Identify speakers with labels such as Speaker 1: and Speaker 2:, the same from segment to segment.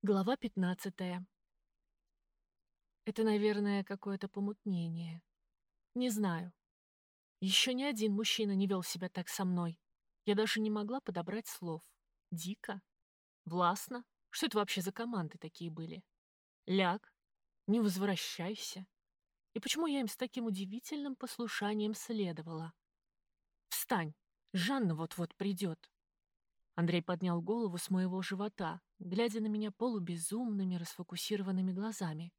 Speaker 1: Глава 15. Это, наверное, какое-то помутнение. Не знаю. Еще ни один мужчина не вел себя так со мной. Я даже не могла подобрать слов. Дико? Властно? Что это вообще за команды такие были? Ляг? Не возвращайся. И почему я им с таким удивительным послушанием следовала? Встань! Жанна вот-вот придет. Андрей поднял голову с моего живота, глядя на меня полубезумными, расфокусированными глазами.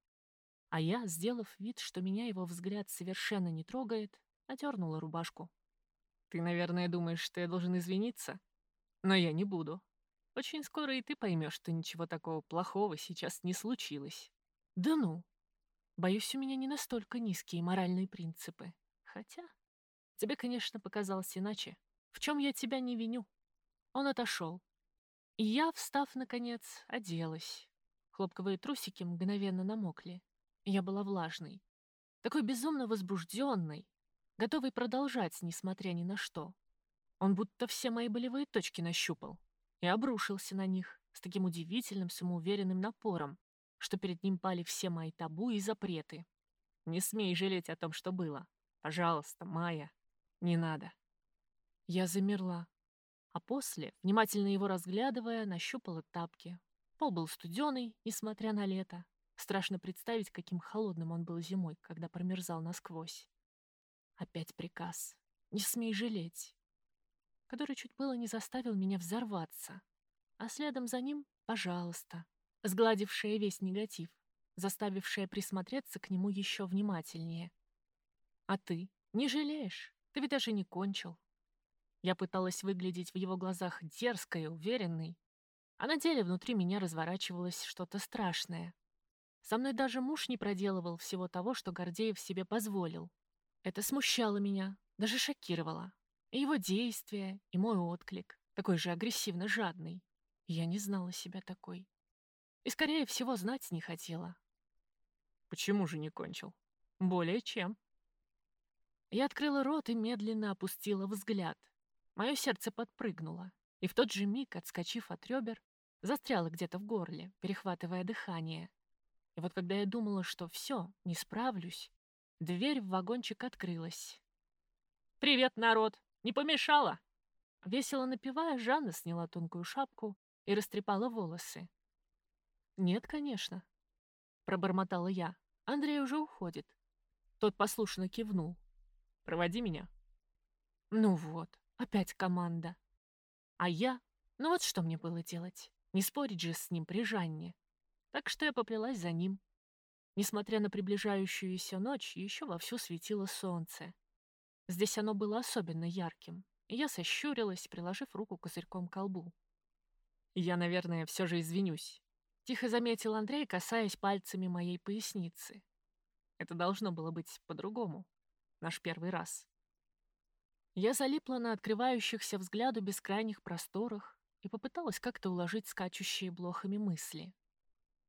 Speaker 1: А я, сделав вид, что меня его взгляд совершенно не трогает, одернула рубашку. «Ты, наверное, думаешь, что я должен извиниться? Но я не буду. Очень скоро и ты поймешь, что ничего такого плохого сейчас не случилось. Да ну! Боюсь, у меня не настолько низкие моральные принципы. Хотя, тебе, конечно, показалось иначе. В чем я тебя не виню?» Он отошел. И я, встав, наконец, оделась. Хлопковые трусики мгновенно намокли. Я была влажной. Такой безумно возбужденной, готовой продолжать, несмотря ни на что. Он будто все мои болевые точки нащупал и обрушился на них с таким удивительным самоуверенным напором, что перед ним пали все мои табу и запреты. Не смей жалеть о том, что было. Пожалуйста, Майя, не надо. Я замерла, а после, внимательно его разглядывая, нащупала тапки. Пол был студеный, несмотря на лето. Страшно представить, каким холодным он был зимой, когда промерзал насквозь. Опять приказ. «Не смей жалеть», который чуть было не заставил меня взорваться. А следом за ним «пожалуйста», сгладившая весь негатив, заставившая присмотреться к нему еще внимательнее. «А ты не жалеешь? Ты ведь даже не кончил. Я пыталась выглядеть в его глазах дерзкой и уверенной, а на деле внутри меня разворачивалось что-то страшное. Со мной даже муж не проделывал всего того, что Гордеев себе позволил. Это смущало меня, даже шокировало. И его действия, и мой отклик, такой же агрессивно жадный. Я не знала себя такой. И, скорее всего, знать не хотела. Почему же не кончил? Более чем. Я открыла рот и медленно опустила взгляд. Мое сердце подпрыгнуло, и в тот же миг, отскочив от ребер, застряло где-то в горле, перехватывая дыхание. И вот когда я думала, что все, не справлюсь, дверь в вагончик открылась. «Привет, народ! Не помешала?» Весело напевая, Жанна сняла тонкую шапку и растрепала волосы. «Нет, конечно», — пробормотала я. «Андрей уже уходит». Тот послушно кивнул. «Проводи меня». «Ну вот, Опять команда. А я? Ну вот что мне было делать? Не спорить же с ним при Жанне. Так что я поплелась за ним. Несмотря на приближающуюся ночь, еще вовсю светило солнце. Здесь оно было особенно ярким, и я сощурилась, приложив руку козырьком к колбу. «Я, наверное, все же извинюсь», — тихо заметил Андрей, касаясь пальцами моей поясницы. «Это должно было быть по-другому. Наш первый раз». Я залипла на открывающихся взгляду бескрайних просторах и попыталась как-то уложить скачущие блохами мысли.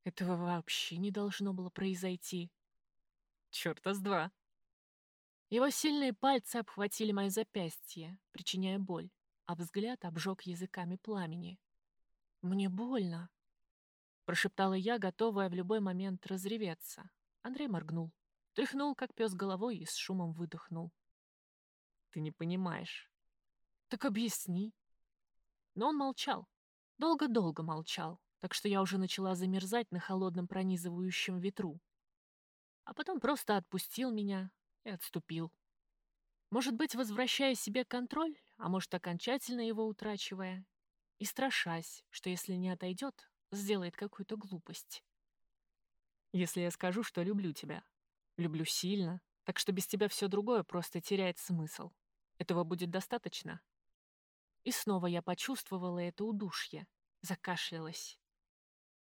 Speaker 1: Этого вообще не должно было произойти. Чёрта с два. Его сильные пальцы обхватили мое запястье, причиняя боль, а взгляд обжег языками пламени. «Мне больно», — прошептала я, готовая в любой момент разреветься. Андрей моргнул, тряхнул, как пес головой, и с шумом выдохнул. Ты не понимаешь. Так объясни. Но он молчал. Долго-долго молчал, так что я уже начала замерзать на холодном пронизывающем ветру. А потом просто отпустил меня и отступил. Может быть, возвращая себе контроль, а может, окончательно его утрачивая, и страшась, что если не отойдет, сделает какую-то глупость. Если я скажу, что люблю тебя, люблю сильно, так что без тебя все другое просто теряет смысл. Этого будет достаточно?» И снова я почувствовала это удушье, закашлялась.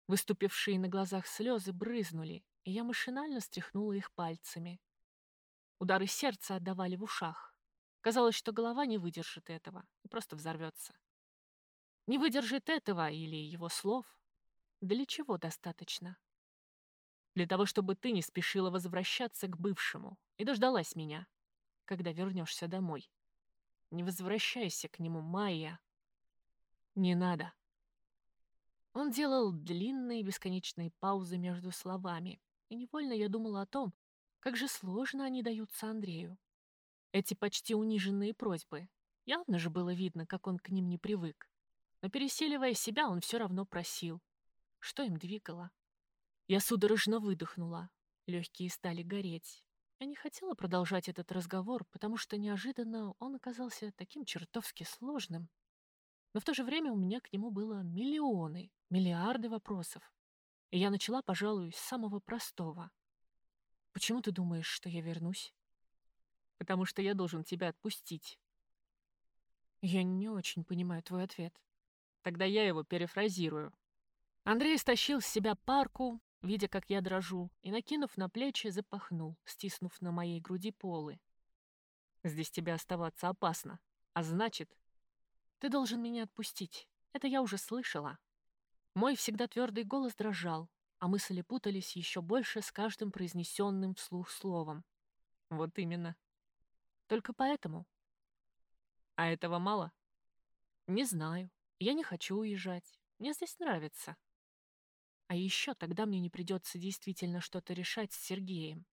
Speaker 1: Выступившие на глазах слезы брызнули, и я машинально стряхнула их пальцами. Удары сердца отдавали в ушах. Казалось, что голова не выдержит этого и просто взорвется. Не выдержит этого или его слов. Для чего достаточно? Для того, чтобы ты не спешила возвращаться к бывшему и дождалась меня когда вернешься домой. Не возвращайся к нему, Майя. Не надо. Он делал длинные бесконечные паузы между словами, и невольно я думала о том, как же сложно они даются Андрею. Эти почти униженные просьбы. Явно же было видно, как он к ним не привык. Но переселивая себя, он все равно просил. Что им двигало? Я судорожно выдохнула. Легкие стали гореть. Я не хотела продолжать этот разговор, потому что неожиданно он оказался таким чертовски сложным. Но в то же время у меня к нему было миллионы, миллиарды вопросов. И я начала, пожалуй, с самого простого. «Почему ты думаешь, что я вернусь?» «Потому что я должен тебя отпустить». «Я не очень понимаю твой ответ». «Тогда я его перефразирую». Андрей стащил с себя парку, видя, как я дрожу, и, накинув на плечи, запахнул, стиснув на моей груди полы. «Здесь тебе оставаться опасно, а значит, ты должен меня отпустить. Это я уже слышала». Мой всегда твердый голос дрожал, а мысли путались еще больше с каждым произнесенным вслух словом. Вот именно. Только поэтому. А этого мало? Не знаю. Я не хочу уезжать. Мне здесь нравится. А еще тогда мне не придется действительно что-то решать с Сергеем.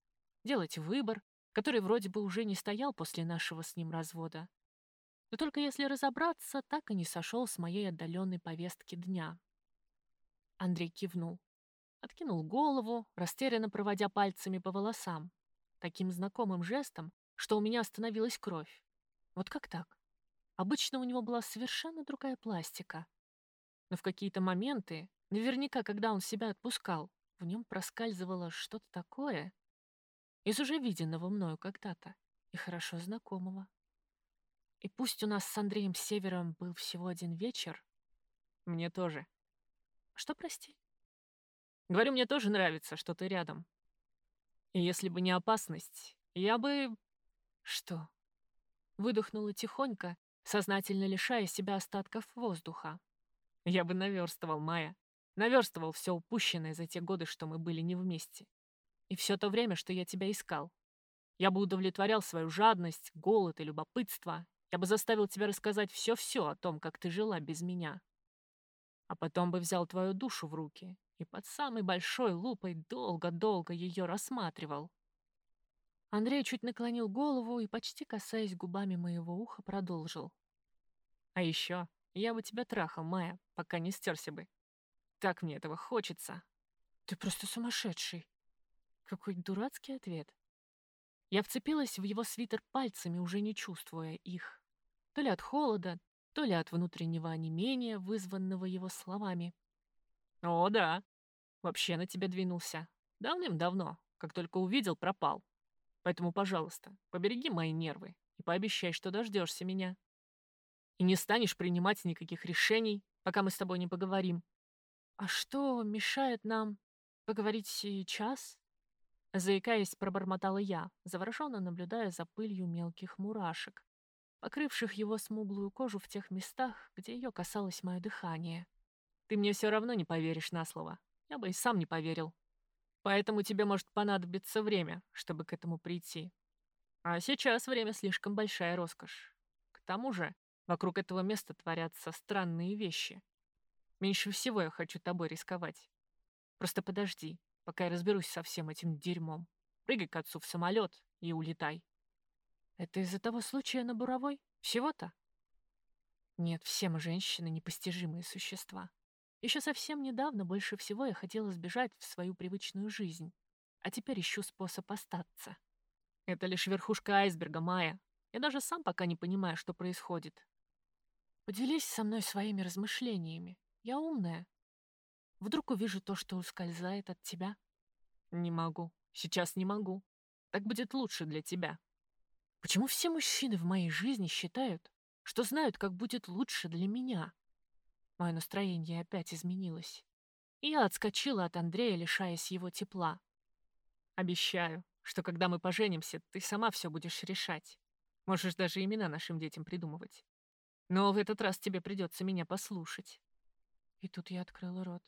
Speaker 1: Делать выбор, который вроде бы уже не стоял после нашего с ним развода. Но только если разобраться, так и не сошел с моей отдаленной повестки дня. Андрей кивнул. Откинул голову, растерянно проводя пальцами по волосам. Таким знакомым жестом, что у меня остановилась кровь. Вот как так? Обычно у него была совершенно другая пластика. Но в какие-то моменты Наверняка, когда он себя отпускал, в нем проскальзывало что-то такое из уже виденного мною когда-то и хорошо знакомого. И пусть у нас с Андреем Севером был всего один вечер, мне тоже. Что, прости? Говорю, мне тоже нравится, что ты рядом. И если бы не опасность, я бы... Что? Выдохнула тихонько, сознательно лишая себя остатков воздуха. Я бы наверстывал, Майя. Наверстывал все упущенное за те годы, что мы были не вместе. И все то время, что я тебя искал. Я бы удовлетворял свою жадность, голод и любопытство. Я бы заставил тебя рассказать все-все о том, как ты жила без меня. А потом бы взял твою душу в руки и под самой большой лупой долго-долго ее рассматривал. Андрей чуть наклонил голову и, почти касаясь губами моего уха, продолжил. А еще я бы тебя трахал, Майя, пока не стерся бы. Так мне этого хочется. Ты просто сумасшедший. Какой дурацкий ответ. Я вцепилась в его свитер пальцами, уже не чувствуя их. То ли от холода, то ли от внутреннего онемения, вызванного его словами. «О, да. Вообще на тебя двинулся. Давным-давно. Как только увидел, пропал. Поэтому, пожалуйста, побереги мои нервы и пообещай, что дождешься меня. И не станешь принимать никаких решений, пока мы с тобой не поговорим. «А что мешает нам поговорить сейчас?» Заикаясь, пробормотала я, завороженно наблюдая за пылью мелких мурашек, покрывших его смуглую кожу в тех местах, где ее касалось мое дыхание. «Ты мне все равно не поверишь на слово. Я бы и сам не поверил. Поэтому тебе может понадобиться время, чтобы к этому прийти. А сейчас время слишком большая роскошь. К тому же вокруг этого места творятся странные вещи. Меньше всего я хочу тобой рисковать. Просто подожди, пока я разберусь со всем этим дерьмом. Прыгай к отцу в самолет и улетай. Это из-за того случая на Буровой? Всего-то? Нет, все мы женщины — непостижимые существа. Еще совсем недавно больше всего я хотела сбежать в свою привычную жизнь, а теперь ищу способ остаться. Это лишь верхушка айсберга, Майя. Я даже сам пока не понимаю, что происходит. Поделись со мной своими размышлениями. Я умная. Вдруг увижу то, что ускользает от тебя? Не могу. Сейчас не могу. Так будет лучше для тебя. Почему все мужчины в моей жизни считают, что знают, как будет лучше для меня? Мое настроение опять изменилось. И я отскочила от Андрея, лишаясь его тепла. Обещаю, что когда мы поженимся, ты сама все будешь решать. Можешь даже имена нашим детям придумывать. Но в этот раз тебе придется меня послушать. И тут я открыла рот.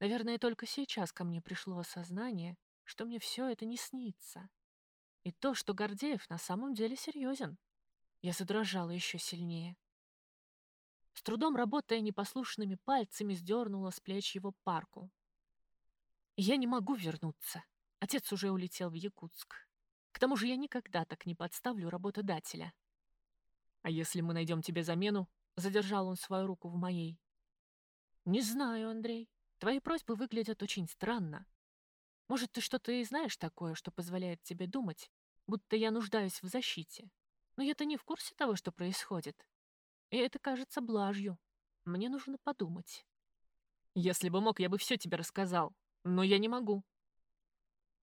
Speaker 1: Наверное, только сейчас ко мне пришло осознание, что мне все это не снится. И то, что Гордеев на самом деле серьезен. Я задрожала еще сильнее. С трудом работая непослушными пальцами, сдернула с плеч его парку. Я не могу вернуться. Отец уже улетел в Якутск. К тому же я никогда так не подставлю работодателя. А если мы найдем тебе замену? Задержал он свою руку в моей. Не знаю, Андрей. Твои просьбы выглядят очень странно. Может, ты что-то и знаешь такое, что позволяет тебе думать, будто я нуждаюсь в защите. Но я-то не в курсе того, что происходит. И это кажется блажью. Мне нужно подумать. Если бы мог, я бы все тебе рассказал. Но я не могу.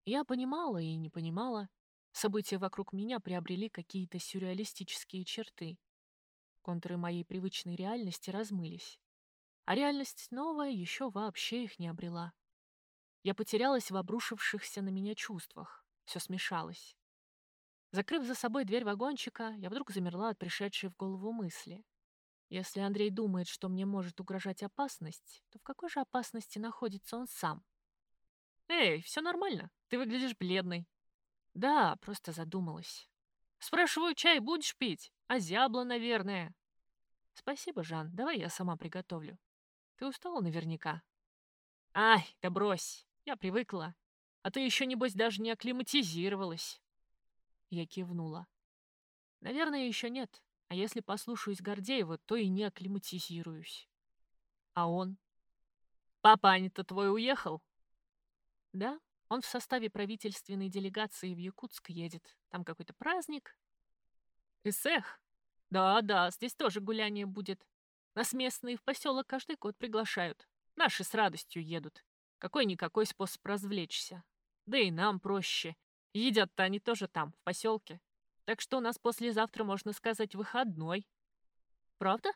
Speaker 1: Я понимала и не понимала. События вокруг меня приобрели какие-то сюрреалистические черты. Контуры моей привычной реальности размылись. А реальность новая еще вообще их не обрела. Я потерялась в обрушившихся на меня чувствах. Все смешалось. Закрыв за собой дверь вагончика, я вдруг замерла от пришедшей в голову мысли. Если Андрей думает, что мне может угрожать опасность, то в какой же опасности находится он сам? «Эй, все нормально. Ты выглядишь бледной». «Да, просто задумалась». «Спрашиваю, чай будешь пить? А зябла, наверное». «Спасибо, Жан. Давай я сама приготовлю. Ты устала наверняка». «Ай, да брось. Я привыкла. А ты еще, небось, даже не акклиматизировалась». Я кивнула. «Наверное, еще нет. А если послушаюсь Гордеева, то и не акклиматизируюсь». «А он?» «Папаня-то твой уехал?» Да, он в составе правительственной делегации в Якутск едет. Там какой-то праздник. Исэх? Да-да, здесь тоже гуляние будет. Нас местные в поселок каждый год приглашают. Наши с радостью едут. Какой-никакой способ развлечься. Да и нам проще. Едят-то они тоже там, в поселке. Так что у нас послезавтра, можно сказать, выходной. Правда?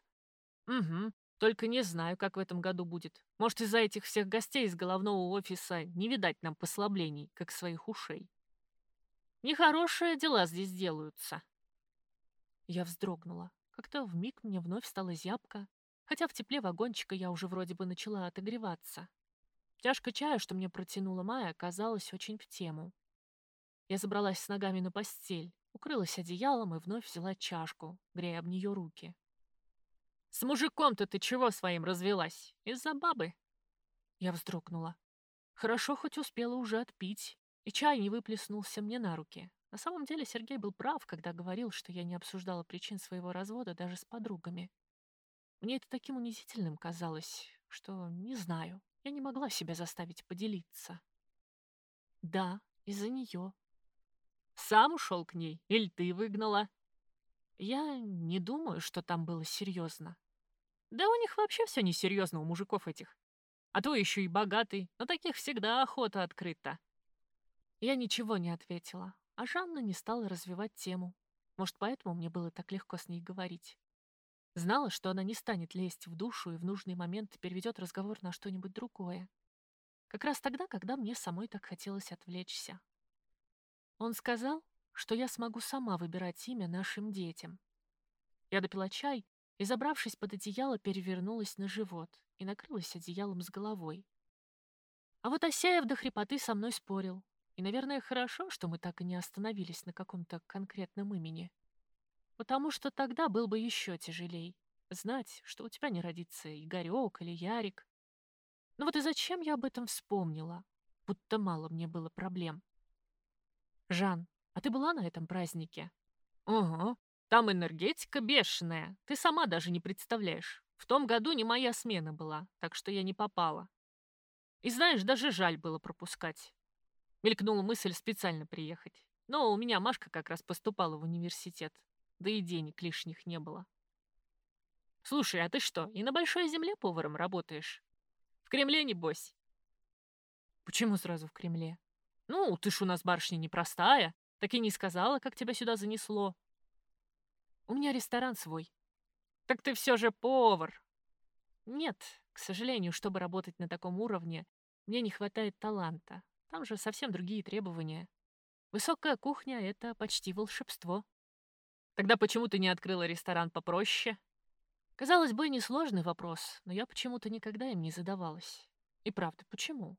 Speaker 1: Угу. Только не знаю, как в этом году будет. Может, из-за этих всех гостей из головного офиса не видать нам послаблений, как своих ушей. Нехорошие дела здесь делаются. Я вздрогнула. Как-то вмиг мне вновь стала зябко, хотя в тепле вагончика я уже вроде бы начала отогреваться. Чашка чая, что мне протянула Майя, оказалась очень в тему. Я забралась с ногами на постель, укрылась одеялом и вновь взяла чашку, грея об нее руки. С мужиком-то ты чего своим развелась? Из-за бабы?» Я вздрогнула. Хорошо хоть успела уже отпить, и чай не выплеснулся мне на руки. На самом деле Сергей был прав, когда говорил, что я не обсуждала причин своего развода даже с подругами. Мне это таким унизительным казалось, что, не знаю, я не могла себя заставить поделиться. Да, из-за нее. Сам ушел к ней или ты выгнала? Я не думаю, что там было серьезно. Да у них вообще все несерьезно у мужиков этих. А то еще и богатый, но таких всегда охота открыта. Я ничего не ответила, а Жанна не стала развивать тему. Может, поэтому мне было так легко с ней говорить. Знала, что она не станет лезть в душу и в нужный момент переведет разговор на что-нибудь другое. Как раз тогда, когда мне самой так хотелось отвлечься. Он сказал, что я смогу сама выбирать имя нашим детям. Я допила чай и, забравшись под одеяло, перевернулась на живот и накрылась одеялом с головой. А вот Осяев до хрипоты со мной спорил. И, наверное, хорошо, что мы так и не остановились на каком-то конкретном имени. Потому что тогда был бы еще тяжелей. Знать, что у тебя не родится Игорек или Ярик. Ну вот и зачем я об этом вспомнила? Будто мало мне было проблем. Жан, а ты была на этом празднике? Ого, там энергетика бешеная. Ты сама даже не представляешь. В том году не моя смена была, так что я не попала. И знаешь, даже жаль было пропускать. Мелькнула мысль специально приехать. Но у меня Машка как раз поступала в университет. Да и денег лишних не было. Слушай, а ты что, и на Большой Земле поваром работаешь? В Кремле, небось? Почему сразу в Кремле? Ну, ты ж у нас барышня непростая. Так и не сказала, как тебя сюда занесло. У меня ресторан свой. Так ты все же повар. Нет, к сожалению, чтобы работать на таком уровне, мне не хватает таланта. Там же совсем другие требования. Высокая кухня — это почти волшебство. Тогда почему ты не открыла ресторан попроще? Казалось бы, несложный вопрос, но я почему-то никогда им не задавалась. И правда, почему?